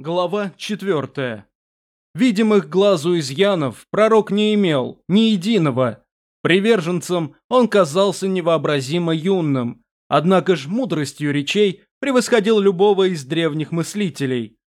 Глава 4. Видимых глазу изъянов пророк не имел, ни единого. Приверженцем он казался невообразимо юным, однако ж мудростью речей превосходил любого из древних мыслителей.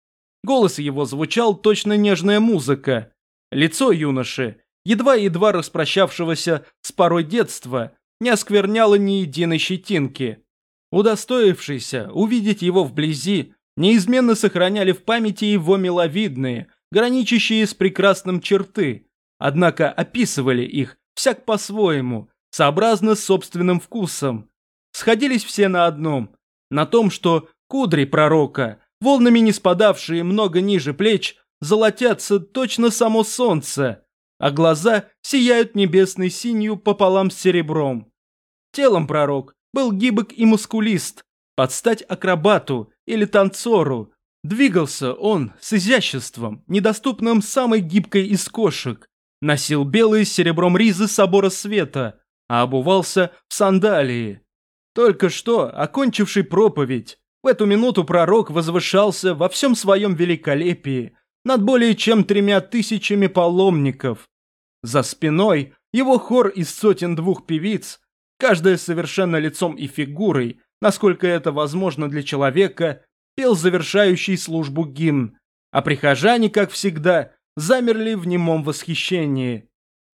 Голос его звучал точно нежная музыка. Лицо юноши, едва-едва распрощавшегося с порой детства, не оскверняло ни единой щетинки. Удостоившийся увидеть его вблизи, неизменно сохраняли в памяти его миловидные, граничащие с прекрасным черты, однако описывали их всяк по-своему, сообразно с собственным вкусом. Сходились все на одном, на том, что кудри пророка, волнами не спадавшие много ниже плеч, золотятся точно само солнце, а глаза сияют небесной синью пополам с серебром. Телом пророк был гибок и мускулист, под стать акробату или танцору. Двигался он с изяществом, недоступным самой гибкой из кошек. Носил белые с серебром ризы собора света, а обувался в сандалии. Только что, окончивший проповедь, в эту минуту пророк возвышался во всем своем великолепии над более чем тремя тысячами паломников. За спиной его хор из сотен двух певиц, каждая совершенно лицом и фигурой, насколько это возможно для человека, пел завершающий службу гимн, а прихожане, как всегда, замерли в немом восхищении.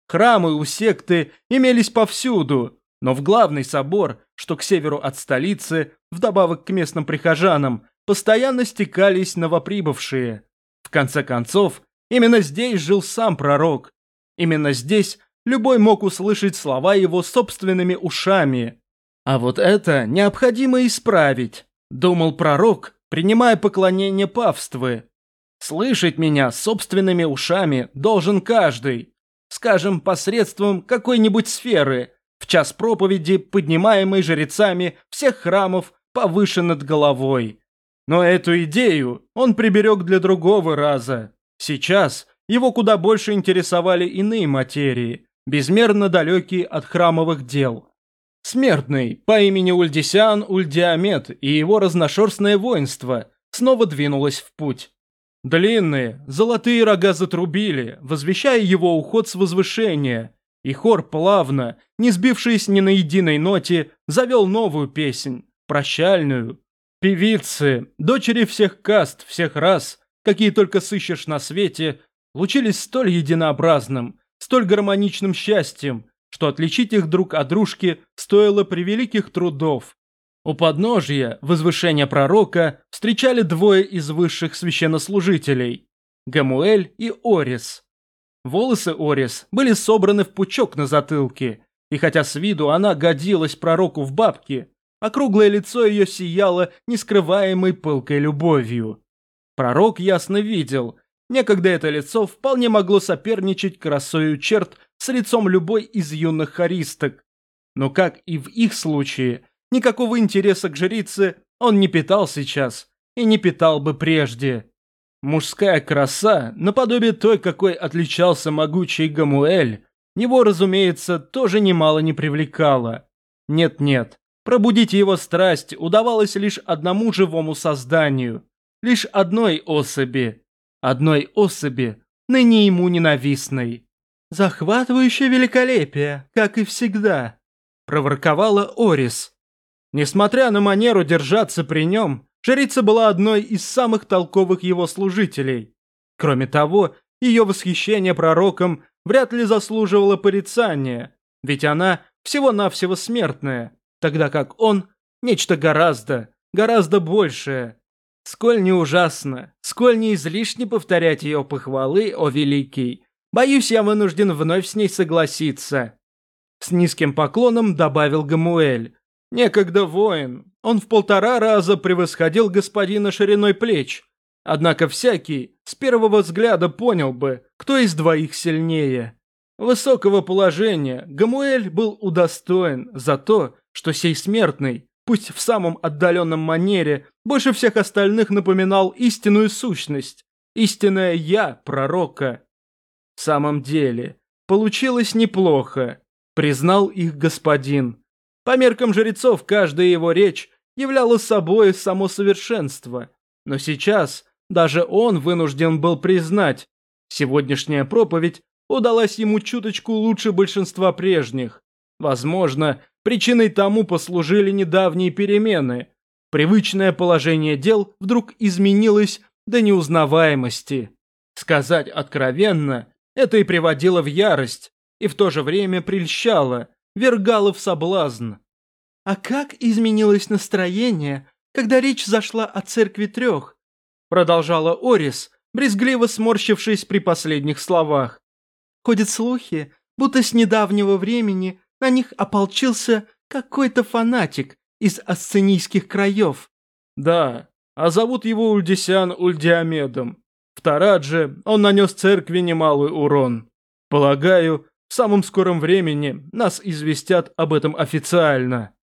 Храмы у секты имелись повсюду, но в главный собор, что к северу от столицы, вдобавок к местным прихожанам, постоянно стекались новоприбывшие. В конце концов, именно здесь жил сам пророк. Именно здесь любой мог услышать слова его собственными ушами. А вот это необходимо исправить, думал пророк, принимая поклонение павствы. Слышать меня собственными ушами должен каждый, скажем, посредством какой-нибудь сферы, в час проповеди, поднимаемой жрецами всех храмов повыше над головой. Но эту идею он приберег для другого раза. Сейчас его куда больше интересовали иные материи, безмерно далекие от храмовых дел. Смертный по имени Ульдисян Ульдиамет и его разношерстное воинство снова двинулось в путь. Длинные, золотые рога затрубили, возвещая его уход с возвышения, и хор плавно, не сбившись ни на единой ноте, завел новую песнь, прощальную. Певицы, дочери всех каст, всех рас, какие только сыщешь на свете, лучились столь единообразным, столь гармоничным счастьем, что отличить их друг от дружки стоило превеликих трудов. У подножия возвышения пророка встречали двое из высших священнослужителей – Гамуэль и Орис. Волосы Орис были собраны в пучок на затылке, и хотя с виду она годилась пророку в бабке, округлое лицо ее сияло нескрываемой пылкой любовью. Пророк ясно видел, некогда это лицо вполне могло соперничать красою черт с лицом любой из юных хористок. Но как и в их случае, никакого интереса к жрице он не питал сейчас и не питал бы прежде. Мужская краса, наподобие той, какой отличался могучий Гамуэль, его, разумеется, тоже немало не привлекала. Нет-нет, пробудить его страсть удавалось лишь одному живому созданию, лишь одной особи, одной особи, ныне ему ненавистной. «Захватывающее великолепие, как и всегда», – проворковала Орис. Несмотря на манеру держаться при нем, жрица была одной из самых толковых его служителей. Кроме того, ее восхищение пророком вряд ли заслуживало порицания, ведь она всего-навсего смертная, тогда как он – нечто гораздо, гораздо большее. Сколь не ужасно, сколь не излишне повторять ее похвалы, о великий, Боюсь, я вынужден вновь с ней согласиться. С низким поклоном добавил Гамуэль. Некогда воин, он в полтора раза превосходил господина шириной плеч. Однако всякий с первого взгляда понял бы, кто из двоих сильнее. Высокого положения Гамуэль был удостоен за то, что сей смертный, пусть в самом отдаленном манере, больше всех остальных напоминал истинную сущность, истинное «я» пророка. Самом деле, получилось неплохо, признал их господин. По меркам жрецов каждая его речь являла собой само совершенство. Но сейчас даже он вынужден был признать, сегодняшняя проповедь удалась ему чуточку лучше большинства прежних. Возможно, причиной тому послужили недавние перемены. Привычное положение дел вдруг изменилось до неузнаваемости. Сказать откровенно, это и приводило в ярость, и в то же время прельщало, вергало в соблазн. А как изменилось настроение, когда речь зашла о церкви трех? Продолжала Орис, брезгливо сморщившись при последних словах. Ходят слухи, будто с недавнего времени на них ополчился какой-то фанатик из асценийских краев. Да, а зовут его Ульдисян Ульдиамедом. В Тарадже он нанес церкви немалый урон. Полагаю, в самом скором времени нас известят об этом официально.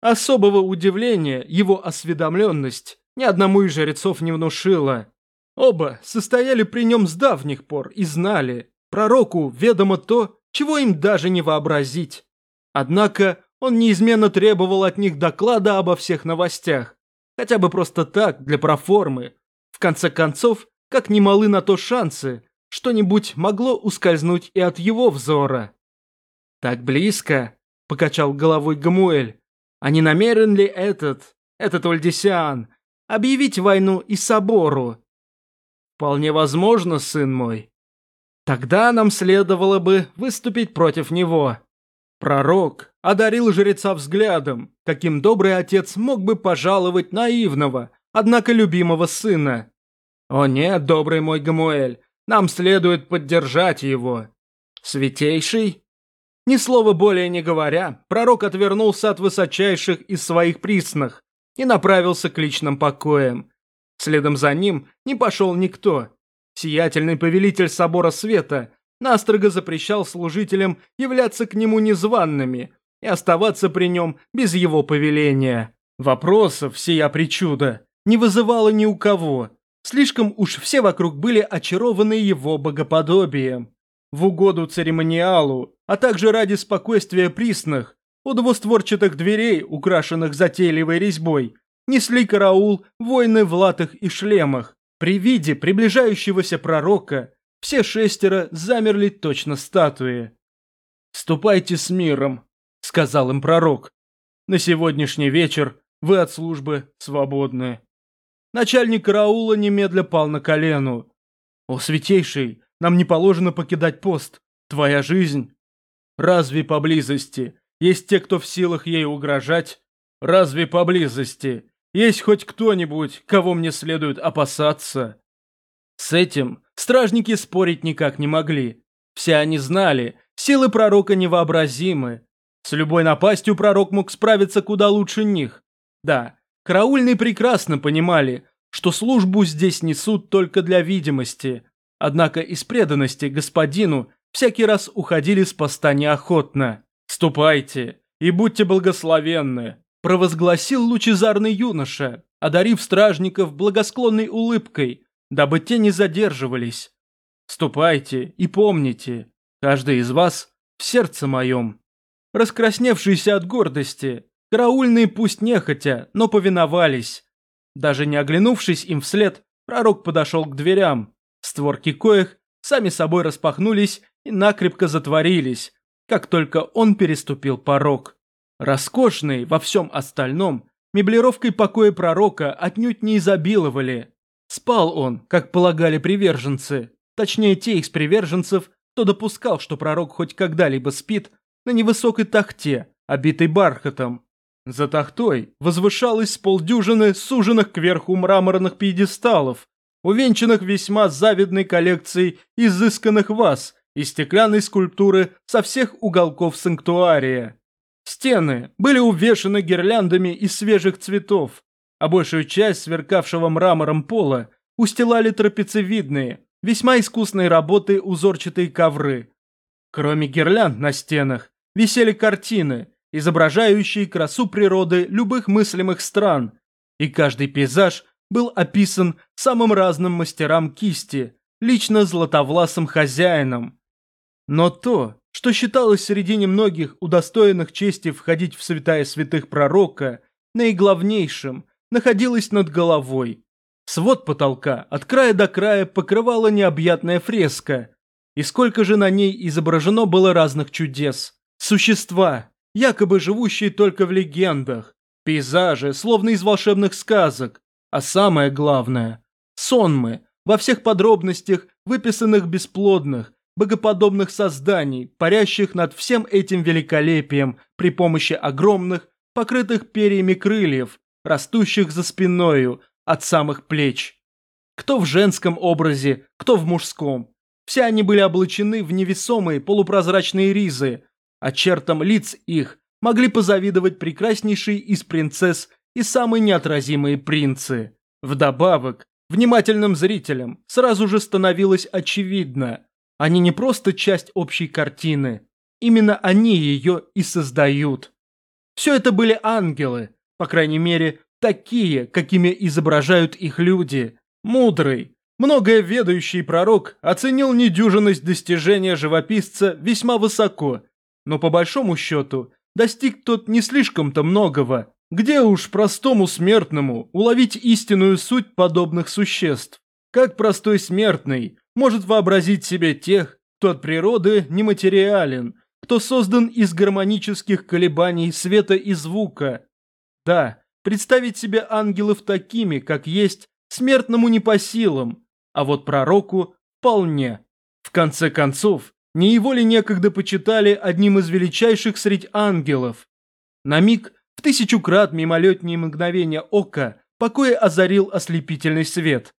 Особого удивления его осведомленность ни одному из жрецов не внушила. Оба состояли при нем с давних пор и знали, пророку ведомо то, чего им даже не вообразить. Однако он неизменно требовал от них доклада обо всех новостях, хотя бы просто так, для проформы. В конце концов, как немалы на то шансы, что-нибудь могло ускользнуть и от его взора. «Так близко», — покачал головой Гамуэль. «А не намерен ли этот, этот Ольдисиан, объявить войну и собору?» «Вполне возможно, сын мой. Тогда нам следовало бы выступить против него». Пророк одарил жреца взглядом, каким добрый отец мог бы пожаловать наивного, однако любимого сына. «О нет, добрый мой Гамуэль, нам следует поддержать его. Святейший?» Ни слова более не говоря, пророк отвернулся от высочайших из своих приснах и направился к личным покоям. Следом за ним не пошел никто. Сиятельный повелитель Собора Света настрого запрещал служителям являться к нему незваными и оставаться при нем без его повеления. Вопросов сия причуда не вызывала ни у кого, Слишком уж все вокруг были очарованы его богоподобием. В угоду церемониалу, а также ради спокойствия присных, у двустворчатых дверей, украшенных затейливой резьбой, несли караул воины в латах и шлемах. При виде приближающегося пророка все шестеро замерли точно статуи. «Ступайте с миром», — сказал им пророк. «На сегодняшний вечер вы от службы свободны». Начальник караула немедля пал на колену. «О, святейший, нам не положено покидать пост. Твоя жизнь...» «Разве поблизости есть те, кто в силах ей угрожать? Разве поблизости есть хоть кто-нибудь, кого мне следует опасаться?» С этим стражники спорить никак не могли. Все они знали, силы пророка невообразимы. С любой напастью пророк мог справиться куда лучше них. Да, Караульные прекрасно понимали, что службу здесь несут только для видимости, однако из преданности господину всякий раз уходили с поста неохотно. «Ступайте и будьте благословенны», – провозгласил лучезарный юноша, одарив стражников благосклонной улыбкой, дабы те не задерживались. «Ступайте и помните, каждый из вас в сердце моем». Раскрасневшийся от гордости, Караульные пусть нехотя, но повиновались. Даже не оглянувшись им вслед, пророк подошел к дверям. Створки коих сами собой распахнулись и накрепко затворились, как только он переступил порог. Роскошный во всем остальном, меблировкой покоя пророка отнюдь не изобиловали. Спал он, как полагали приверженцы, точнее те из приверженцев, кто допускал, что пророк хоть когда-либо спит на невысокой тахте, обитой бархатом, за тахтой возвышалось полдюжины суженных кверху мраморных пьедесталов, увенчанных весьма завидной коллекцией изысканных ваз и стеклянной скульптуры со всех уголков санктуария. Стены были увешаны гирляндами из свежих цветов, а большую часть сверкавшего мрамором пола устилали трапециевидные, весьма искусной работы узорчатые ковры. Кроме гирлянд на стенах висели картины – изображающие красу природы любых мыслимых стран, и каждый пейзаж был описан самым разным мастерам кисти, лично златовласым хозяином. Но то, что считалось среди немногих удостоенных чести входить в святая святых пророка, наиглавнейшим, находилось над головой. Свод потолка от края до края покрывала необъятная фреска. И сколько же на ней изображено было разных чудес. Существа, якобы живущие только в легендах. Пейзажи, словно из волшебных сказок. А самое главное – сонмы, во всех подробностях выписанных бесплодных, богоподобных созданий, парящих над всем этим великолепием при помощи огромных, покрытых перьями крыльев, растущих за спиною от самых плеч. Кто в женском образе, кто в мужском. Все они были облачены в невесомые полупрозрачные ризы, а чертам лиц их могли позавидовать прекраснейшие из принцесс и самые неотразимые принцы. Вдобавок, внимательным зрителям сразу же становилось очевидно, они не просто часть общей картины, именно они ее и создают. Все это были ангелы, по крайней мере, такие, какими изображают их люди. Мудрый, многое ведающий пророк оценил недюжинность достижения живописца весьма высоко, но по большому счету достиг тот не слишком-то многого. Где уж простому смертному уловить истинную суть подобных существ? Как простой смертный может вообразить себе тех, кто от природы нематериален, кто создан из гармонических колебаний света и звука. Да, представить себе ангелов такими, как есть, смертному не по силам, а вот пророку вполне. В конце концов, не его ли некогда почитали одним из величайших среди ангелов? На миг, в тысячу крат мимолетние мгновения ока, покоя озарил ослепительный свет.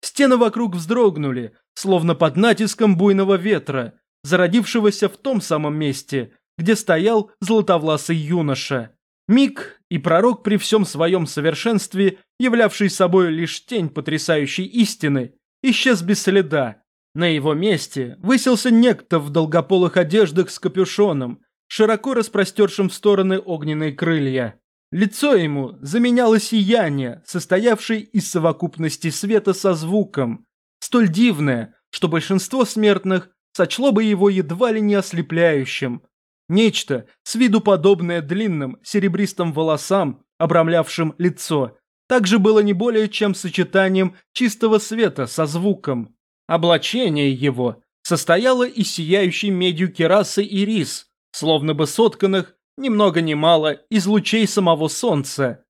Стены вокруг вздрогнули, словно под натиском буйного ветра, зародившегося в том самом месте, где стоял золотовласый юноша. Миг и пророк при всем своем совершенстве, являвший собой лишь тень потрясающей истины, исчез без следа. На его месте высился некто в долгополых одеждах с капюшоном, широко распростершим в стороны огненные крылья. Лицо ему заменяло сияние, состоявшее из совокупности света со звуком, столь дивное, что большинство смертных сочло бы его едва ли не ослепляющим. Нечто, с виду подобное длинным, серебристым волосам, обрамлявшим лицо, также было не более чем сочетанием чистого света со звуком. Облачение его состояло из сияющей медью керасы и рис, словно бы сотканных ни много ни мало, из лучей самого солнца.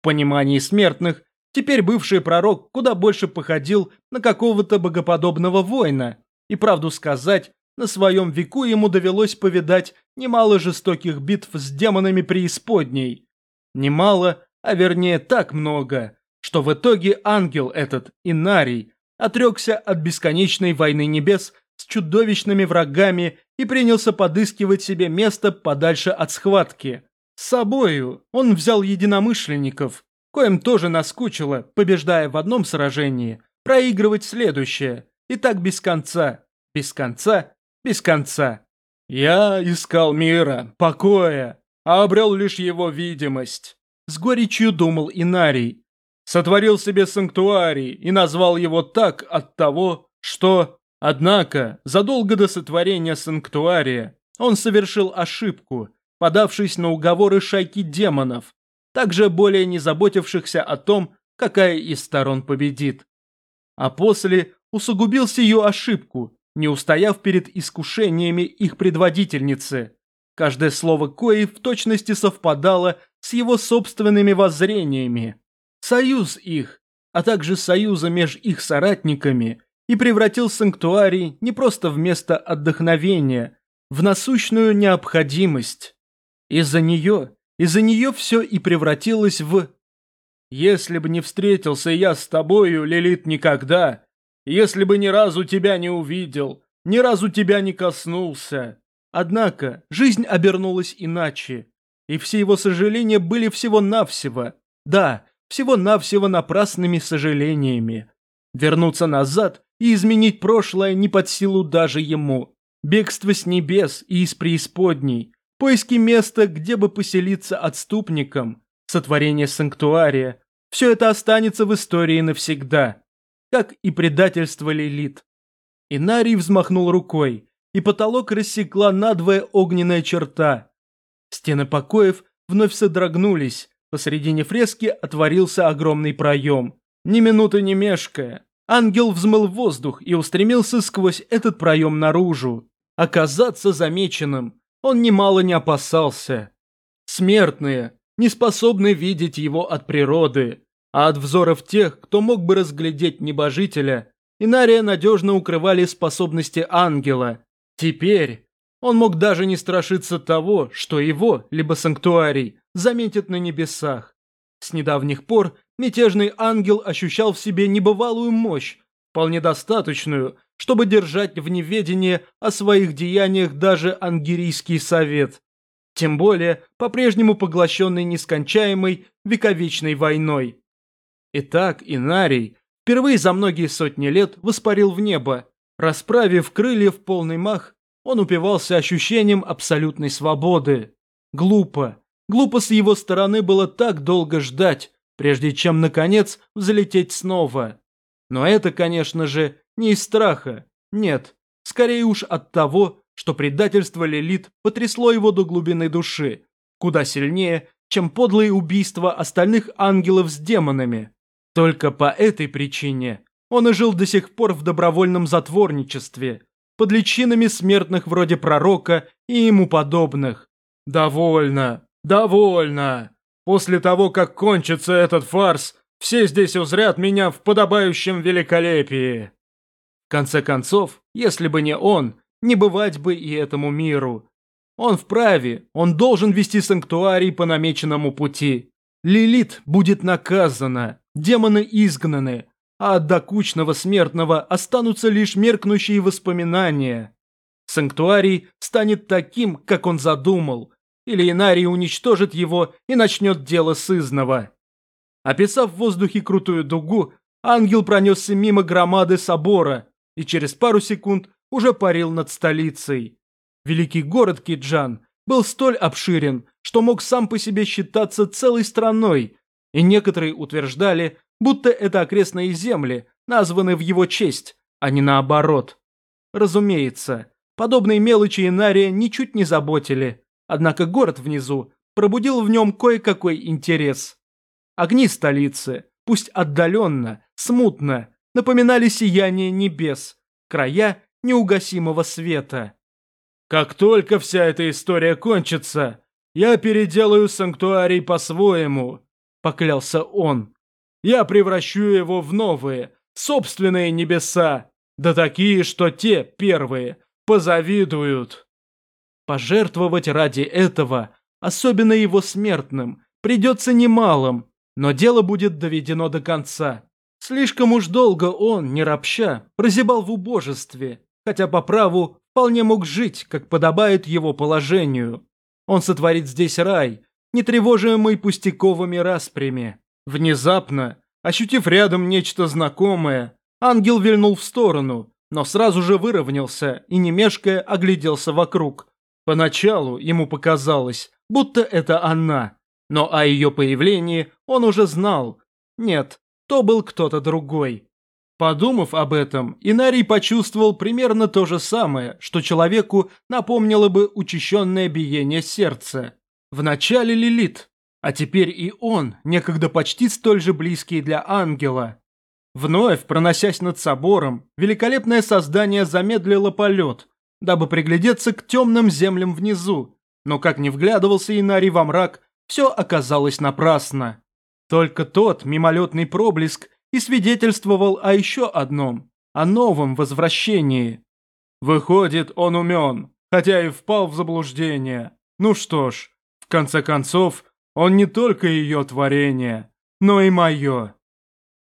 В понимании смертных, теперь бывший пророк куда больше походил на какого-то богоподобного воина. И правду сказать, на своем веку ему довелось повидать немало жестоких битв с демонами преисподней. Немало, а вернее так много, что в итоге ангел этот, Инарий, отрекся от бесконечной войны небес с чудовищными врагами и принялся подыскивать себе место подальше от схватки. С собою он взял единомышленников, коим тоже наскучило, побеждая в одном сражении, проигрывать следующее, и так без конца, без конца, без конца. Я искал мира, покоя, а обрел лишь его видимость. С горечью думал Инарий. Сотворил себе санктуарий и назвал его так от того, что Однако, задолго до сотворения санктуария, он совершил ошибку, подавшись на уговоры шайки демонов, также более не заботившихся о том, какая из сторон победит. А после усугубил сию ошибку, не устояв перед искушениями их предводительницы. Каждое слово кои в точности совпадало с его собственными воззрениями. Союз их, а также союза между их соратниками – и превратил санктуарий не просто в место отдохновения, в насущную необходимость. Из-за нее, из-за нее все и превратилось в... Если бы не встретился я с тобою, Лилит, никогда, если бы ни разу тебя не увидел, ни разу тебя не коснулся. Однако жизнь обернулась иначе, и все его сожаления были всего-навсего, да, всего-навсего напрасными сожалениями. Вернуться назад и изменить прошлое не под силу даже ему. Бегство с небес и из преисподней, поиски места, где бы поселиться отступникам, сотворение санктуария – все это останется в истории навсегда, как и предательство Лилит. Инарий взмахнул рукой, и потолок рассекла надвое огненная черта. Стены покоев вновь содрогнулись, посредине фрески отворился огромный проем. Ни минуты не мешкая, ангел взмыл воздух и устремился сквозь этот проем наружу. Оказаться замеченным он немало не опасался. Смертные не способны видеть его от природы, а от взоров тех, кто мог бы разглядеть небожителя, Инария надежно укрывали способности ангела. Теперь он мог даже не страшиться того, что его, либо санктуарий, заметят на небесах. С недавних пор мятежный ангел ощущал в себе небывалую мощь, вполне достаточную, чтобы держать в неведении о своих деяниях даже ангерийский совет. Тем более, по-прежнему поглощенный нескончаемой вековечной войной. Итак, Инарий впервые за многие сотни лет воспарил в небо. Расправив крылья в полный мах, он упивался ощущением абсолютной свободы. Глупо. Глупо с его стороны было так долго ждать, прежде чем, наконец, взлететь снова. Но это, конечно же, не из страха. Нет, скорее уж от того, что предательство Лилит потрясло его до глубины души, куда сильнее, чем подлые убийства остальных ангелов с демонами. Только по этой причине он и жил до сих пор в добровольном затворничестве, под личинами смертных вроде пророка и ему подобных. «Довольно, довольно. После того, как кончится этот фарс, все здесь узрят меня в подобающем великолепии». В конце концов, если бы не он, не бывать бы и этому миру. Он вправе, он должен вести санктуарий по намеченному пути. Лилит будет наказана, демоны изгнаны, а от докучного смертного останутся лишь меркнущие воспоминания. Санктуарий станет таким, как он задумал, или Инарий уничтожит его и начнет дело сызного. Описав в воздухе крутую дугу, ангел пронесся мимо громады собора и через пару секунд уже парил над столицей. Великий город Киджан был столь обширен, что мог сам по себе считаться целой страной, и некоторые утверждали, будто это окрестные земли, названы в его честь, а не наоборот. Разумеется, подобные мелочи Инария ничуть не заботили, однако город внизу пробудил в нем кое-какой интерес. Огни столицы, пусть отдаленно, смутно, напоминали сияние небес, края неугасимого света. Как только вся эта история кончится, я переделаю санктуарий по-своему, поклялся он. Я превращу его в новые, собственные небеса, да такие, что те, первые, позавидуют. Пожертвовать ради этого, особенно его смертным, придется немалым, но дело будет доведено до конца. Слишком уж долго он, не ропща, прозябал в убожестве, хотя по праву вполне мог жить, как подобает его положению. Он сотворит здесь рай, не тревожимый пустяковыми распрями. Внезапно, ощутив рядом нечто знакомое, ангел вильнул в сторону, но сразу же выровнялся и, не мешкая, огляделся вокруг. Поначалу ему показалось, будто это она, но о ее появлении он уже знал. Нет, то был кто-то другой. Подумав об этом, Инарий почувствовал примерно то же самое, что человеку напомнило бы учащенное биение сердца. Вначале Лилит, а теперь и он, некогда почти столь же близкий для ангела. Вновь, проносясь над собором, великолепное создание замедлило полет, дабы приглядеться к темным землям внизу, но как ни вглядывался Инарий во мрак, все оказалось напрасно. Только тот мимолетный проблеск и свидетельствовал о еще одном, о новом возвращении. Выходит, он умен, хотя и впал в заблуждение. Ну что ж, конце концов, он не только ее творение, но и мое.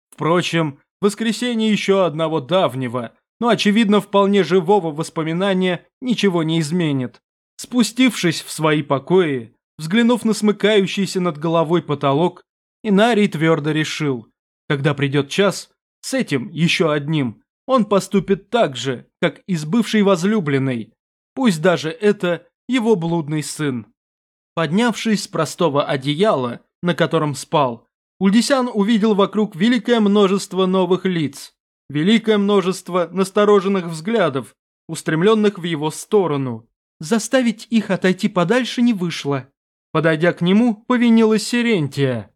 Впрочем, воскресение еще одного давнего, но, очевидно, вполне живого воспоминания ничего не изменит. Спустившись в свои покои, взглянув на смыкающийся над головой потолок, Инарий твердо решил, когда придет час, с этим еще одним, он поступит так же, как и с бывшей возлюбленной, пусть даже это его блудный сын. Поднявшись с простого одеяла, на котором спал, Ульдисян увидел вокруг великое множество новых лиц, великое множество настороженных взглядов, устремленных в его сторону. Заставить их отойти подальше не вышло. Подойдя к нему, повинилась Сирентия.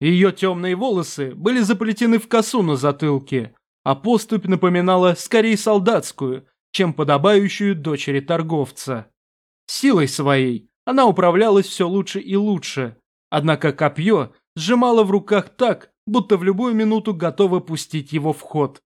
Ее темные волосы были заплетены в косу на затылке, а поступь напоминала скорее солдатскую, чем подобающую дочери торговца. Силой своей она управлялась все лучше и лучше, однако копье сжимала в руках так, будто в любую минуту готова пустить его в ход.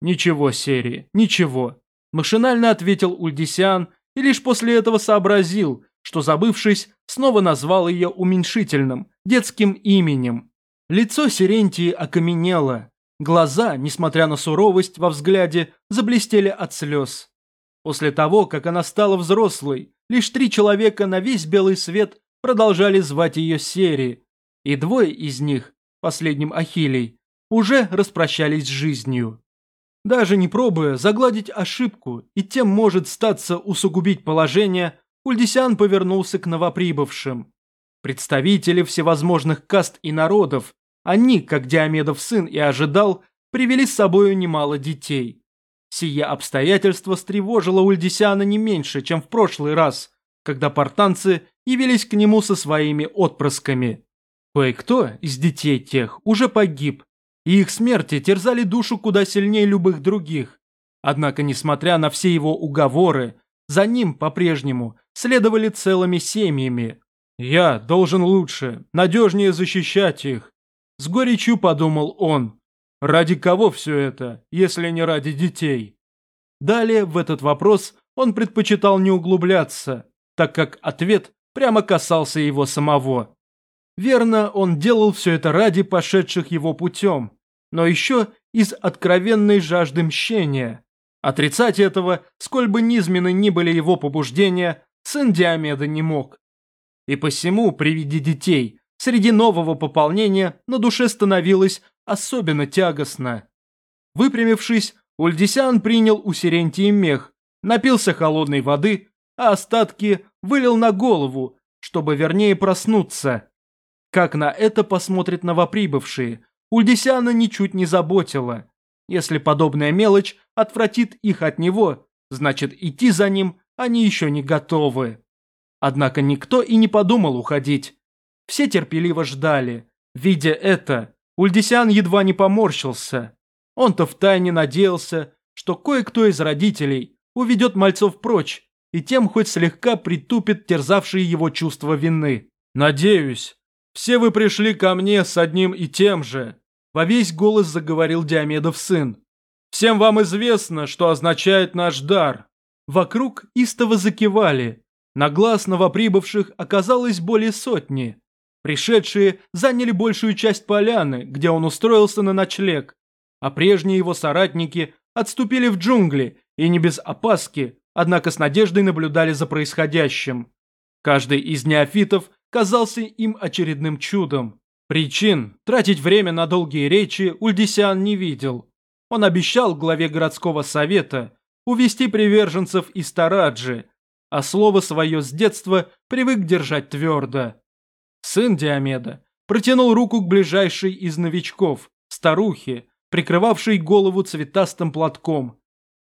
«Ничего, серии, ничего», – машинально ответил Ульдисиан и лишь после этого сообразил, что, забывшись, снова назвал ее уменьшительным, детским именем. Лицо Сирентии окаменело, глаза, несмотря на суровость во взгляде, заблестели от слез. После того, как она стала взрослой, лишь три человека на весь белый свет продолжали звать ее Сери, и двое из них, последним Ахилей, уже распрощались с жизнью. Даже не пробуя загладить ошибку и тем может статься усугубить положение, Ульдисян повернулся к новоприбывшим. Представители всевозможных каст и народов, они, как Диомедов сын и ожидал, привели с собою немало детей. Сие обстоятельство встревожило Ульдисяна не меньше, чем в прошлый раз, когда портанцы явились к нему со своими отпрысками. Кое-кто из детей тех уже погиб, и их смерти терзали душу куда сильнее любых других. Однако, несмотря на все его уговоры, за ним по-прежнему следовали целыми семьями. «Я должен лучше, надежнее защищать их», – с горечью подумал он. «Ради кого все это, если не ради детей?» Далее в этот вопрос он предпочитал не углубляться, так как ответ прямо касался его самого. Верно, он делал все это ради пошедших его путем, но еще из откровенной жажды мщения. Отрицать этого, сколь бы низменны ни были его побуждения, сын Диомеда не мог. И посему, при виде детей, среди нового пополнения на душе становилось особенно тягостно. Выпрямившись, Ульдисян принял у Сирентии мех, напился холодной воды, а остатки вылил на голову, чтобы вернее проснуться. Как на это посмотрят новоприбывшие, Ульдисяна ничуть не заботила. Если подобная мелочь отвратит их от него, значит идти за ним они еще не готовы. Однако никто и не подумал уходить. Все терпеливо ждали. Видя это, Ульдисян едва не поморщился. Он-то втайне надеялся, что кое-кто из родителей уведет мальцов прочь и тем хоть слегка притупит терзавшие его чувство вины. «Надеюсь, все вы пришли ко мне с одним и тем же», во весь голос заговорил Диомедов сын. «Всем вам известно, что означает наш дар». Вокруг истово закивали. На глаз новоприбывших оказалось более сотни. Пришедшие заняли большую часть поляны, где он устроился на ночлег, а прежние его соратники отступили в джунгли и не без опаски, однако с надеждой наблюдали за происходящим. Каждый из неофитов казался им очередным чудом. Причин тратить время на долгие речи Ульдисян не видел. Он обещал главе городского совета увести приверженцев из Тараджи, а слово свое с детства привык держать твердо. Сын Диомеда протянул руку к ближайшей из новичков, старухе, прикрывавшей голову цветастым платком.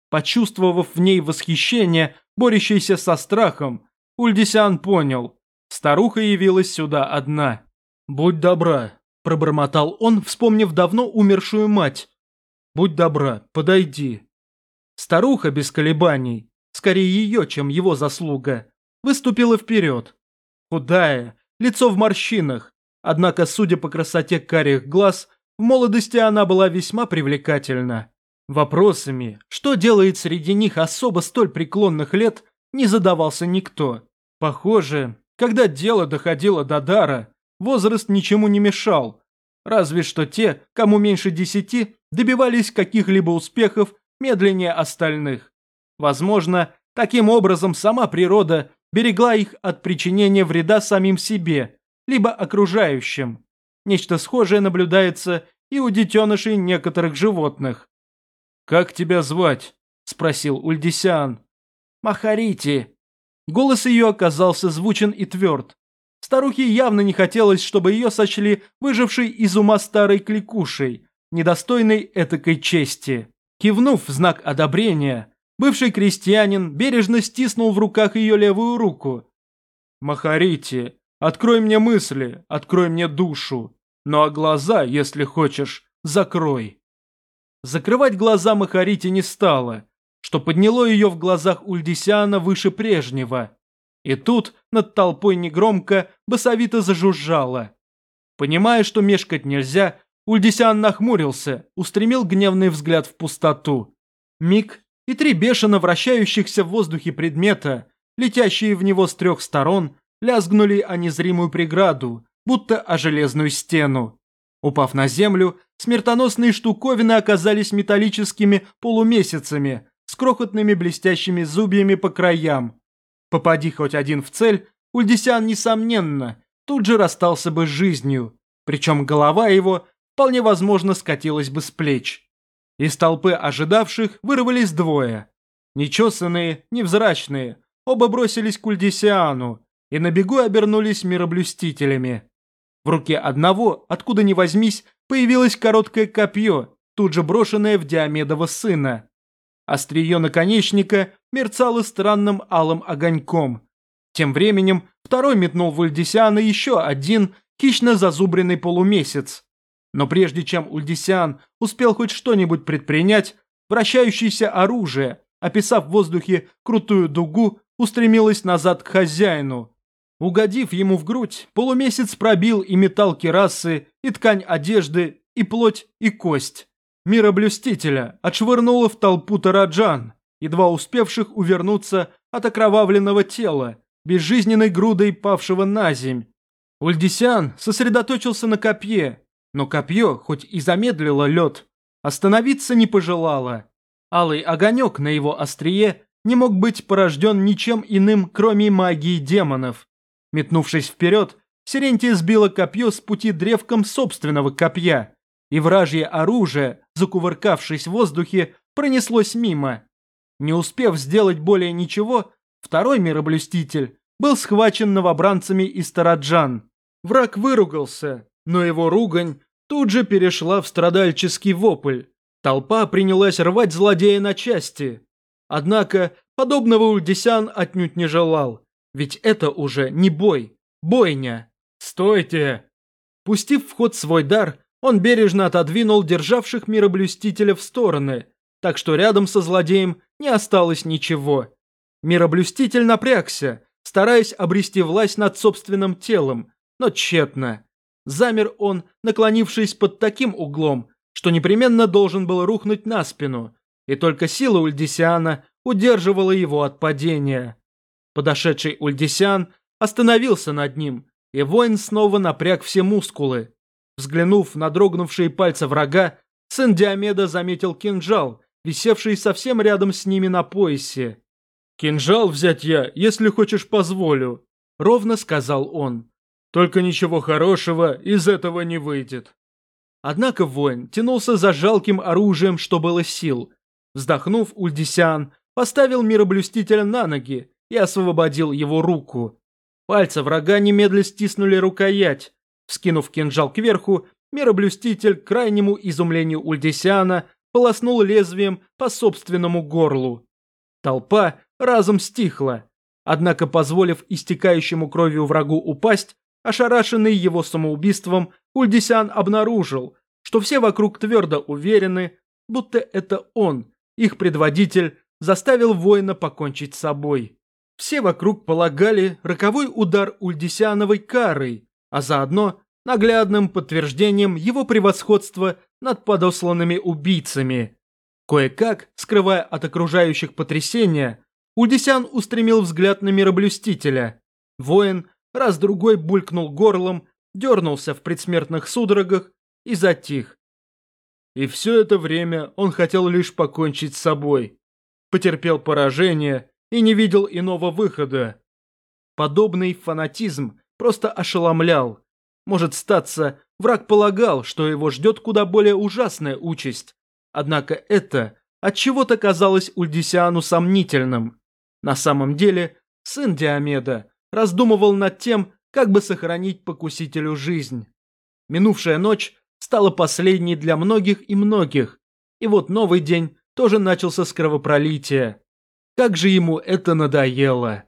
Почувствовав в ней восхищение, борющееся со страхом, Ульдисян понял, старуха явилась сюда одна. «Будь добра», – пробормотал он, вспомнив давно умершую мать. «Будь добра, подойди». Старуха без колебаний, скорее ее, чем его заслуга, выступила вперед. Худая, лицо в морщинах, однако, судя по красоте карих глаз, в молодости она была весьма привлекательна. Вопросами, что делает среди них особо столь преклонных лет, не задавался никто. Похоже, когда дело доходило до дара, возраст ничему не мешал. Разве что те, кому меньше десяти, добивались каких-либо успехов медленнее остальных. Возможно, таким образом сама природа берегла их от причинения вреда самим себе, либо окружающим. Нечто схожее наблюдается и у детенышей некоторых животных. «Как тебя звать?» – спросил Ульдисиан. «Махарити». Голос ее оказался звучен и тверд. Старухе явно не хотелось, чтобы ее сочли выжившей из ума старой кликушей, недостойной этакой чести. Кивнув в знак одобрения, бывший крестьянин бережно стиснул в руках ее левую руку. «Махарити, открой мне мысли, открой мне душу. Ну а глаза, если хочешь, закрой. Закрывать глаза Махарите не стало, что подняло ее в глазах Ульдисиана выше прежнего. И тут над толпой негромко, басовито зажужжало. Понимая, что мешкать нельзя, Ульдисиан нахмурился, устремил гневный взгляд в пустоту. Миг, и три бешено вращающихся в воздухе предмета, летящие в него с трех сторон, лязгнули о незримую преграду, будто о железную стену. Упав на землю, смертоносные штуковины оказались металлическими полумесяцами крохотными блестящими зубьями по краям. Попади хоть один в цель, Ульдисян, несомненно, тут же расстался бы с жизнью, причем голова его вполне возможно скатилась бы с плеч. Из толпы ожидавших вырвались двое. Нечесанные, невзрачные, оба бросились к Ульдисиану и на бегу обернулись мироблюстителями. В руке одного, откуда ни возьмись, появилось короткое копье, тут же брошенное в Диамедова сына. Острие наконечника мерцало странным алым огоньком. Тем временем второй метнул в Ульдисиана еще один хищно зазубренный полумесяц. Но прежде чем Ульдисиан успел хоть что-нибудь предпринять, вращающееся оружие, описав в воздухе крутую дугу, устремилось назад к хозяину. Угодив ему в грудь, полумесяц пробил и металл керасы, и ткань одежды, и плоть, и кость. Мироблюстителя отшвырнуло в толпу тараджан, едва успевших увернуться от окровавленного тела, безжизненной грудой павшего на земь. Ульдисян сосредоточился на копье, но копье, хоть и замедлило лед, остановиться не пожелало. Алый огонек на его острие не мог быть порожден ничем иным, кроме магии демонов. Метнувшись вперед, Сирентия сбила копье с пути древком собственного копья, и вражье оружие, закувыркавшись в воздухе, пронеслось мимо. Не успев сделать более ничего, второй мироблюститель был схвачен новобранцами из Тараджан. Враг выругался, но его ругань тут же перешла в страдальческий вопль. Толпа принялась рвать злодея на части. Однако подобного Ульдисян отнюдь не желал, ведь это уже не бой, бойня. «Стойте!» Пустив в ход свой дар, он бережно отодвинул державших мироблюстителя в стороны, так что рядом со злодеем не осталось ничего. Мироблюститель напрягся, стараясь обрести власть над собственным телом, но тщетно. Замер он, наклонившись под таким углом, что непременно должен был рухнуть на спину, и только сила Ульдисиана удерживала его от падения. Подошедший Ульдисиан остановился над ним, и воин снова напряг все мускулы. Взглянув на дрогнувшие пальцы врага, сын Диомеда заметил кинжал, висевший совсем рядом с ними на поясе. «Кинжал взять я, если хочешь, позволю», — ровно сказал он. Только ничего хорошего из этого не выйдет. Однако воин тянулся за жалким оружием, что было сил. Вздохнув, Ульдисян поставил мироблюстителя на ноги и освободил его руку. Пальцы врага немедля стиснули рукоять. Скинув кинжал кверху, мироблюститель, к крайнему изумлению Ульдисяна, полоснул лезвием по собственному горлу. Толпа разом стихла. Однако, позволив истекающему кровью врагу упасть, Ошарашенный его самоубийством, Ульдисян обнаружил, что все вокруг твердо уверены, будто это он, их предводитель, заставил воина покончить с собой. Все вокруг полагали роковой удар Ульдисяновой карой, а заодно наглядным подтверждением его превосходства над подосланными убийцами. Кое-как, скрывая от окружающих потрясения, Ульдисян устремил взгляд на мироблюстителя. Воин раз-другой булькнул горлом, дернулся в предсмертных судорогах и затих. И все это время он хотел лишь покончить с собой. Потерпел поражение и не видел иного выхода. Подобный фанатизм просто ошеломлял. Может статься, враг полагал, что его ждет куда более ужасная участь. Однако это от чего то казалось Ульдисиану сомнительным. На самом деле, сын Диомеда раздумывал над тем, как бы сохранить покусителю жизнь. Минувшая ночь стала последней для многих и многих, и вот новый день тоже начался с кровопролития. Как же ему это надоело.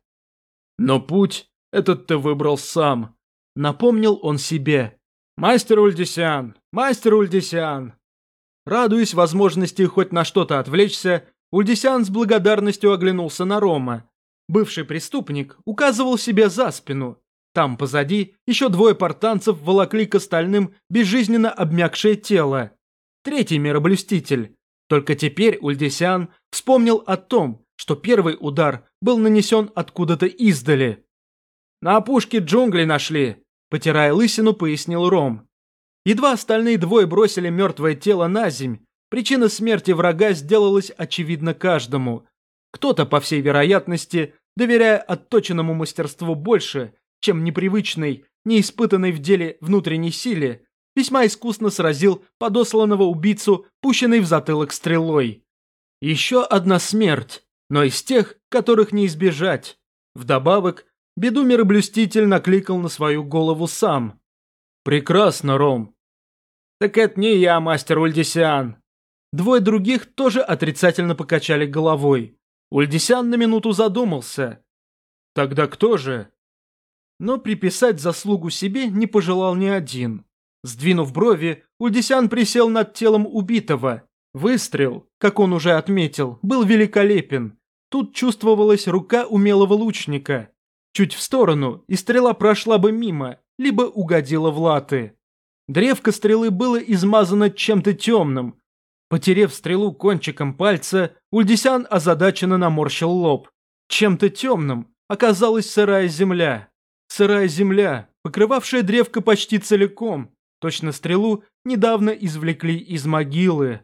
Но путь этот ты выбрал сам, напомнил он себе. «Мастер Ульдисян! Мастер Ульдисян!» Радуясь возможности хоть на что-то отвлечься, Ульдисян с благодарностью оглянулся на Рома. Бывший преступник указывал себе за спину. Там позади еще двое портанцев волокли к остальным безжизненно обмякшее тело. Третий мироблюститель. Только теперь Ульдисян вспомнил о том, что первый удар был нанесен откуда-то издали. «На опушке джунглей нашли», – потирая лысину, пояснил Ром. Едва остальные двое бросили мертвое тело на земь, причина смерти врага сделалась очевидна каждому. Кто-то, по всей вероятности, доверяя отточенному мастерству больше, чем непривычной, неиспытанной в деле внутренней силе, весьма искусно сразил подосланного убийцу, пущенный в затылок стрелой. Еще одна смерть, но из тех, которых не избежать. Вдобавок, беду мироблюститель накликал на свою голову сам. «Прекрасно, Ром». «Так это не я, мастер Ульдисиан». Двое других тоже отрицательно покачали головой. Ульдисян на минуту задумался. «Тогда кто же?» Но приписать заслугу себе не пожелал ни один. Сдвинув брови, Ульдисян присел над телом убитого. Выстрел, как он уже отметил, был великолепен. Тут чувствовалась рука умелого лучника. Чуть в сторону, и стрела прошла бы мимо, либо угодила в латы. Древко стрелы было измазано чем-то темным. Потерев стрелу кончиком пальца, Ульдисян озадаченно наморщил лоб. Чем-то темным оказалась сырая земля. Сырая земля, покрывавшая древко почти целиком. Точно стрелу недавно извлекли из могилы.